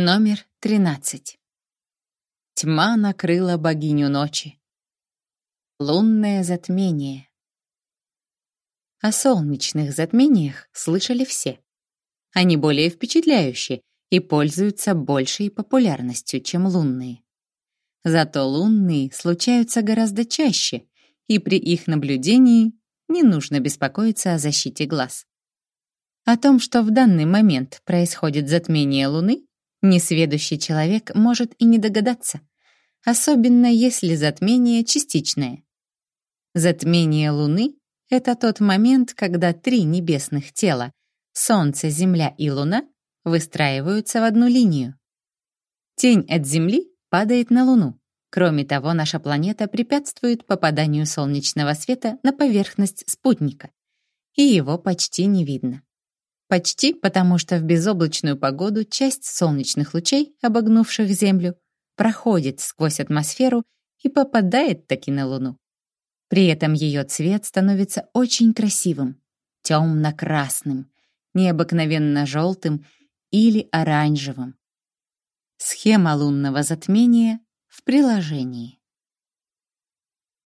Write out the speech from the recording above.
Номер 13. Тьма накрыла богиню ночи. Лунное затмение. О солнечных затмениях слышали все. Они более впечатляющие и пользуются большей популярностью, чем лунные. Зато лунные случаются гораздо чаще, и при их наблюдении не нужно беспокоиться о защите глаз. О том, что в данный момент происходит затмение Луны, несведущий человек может и не догадаться, особенно если затмение частичное. Затмение Луны — это тот момент, когда три небесных тела — Солнце, Земля и Луна — выстраиваются в одну линию. Тень от Земли падает на Луну. Кроме того, наша планета препятствует попаданию солнечного света на поверхность спутника, и его почти не видно. Почти потому, что в безоблачную погоду часть солнечных лучей, обогнувших Землю, проходит сквозь атмосферу и попадает таки на Луну. При этом ее цвет становится очень красивым, темно-красным, необыкновенно желтым или оранжевым. Схема лунного затмения в приложении.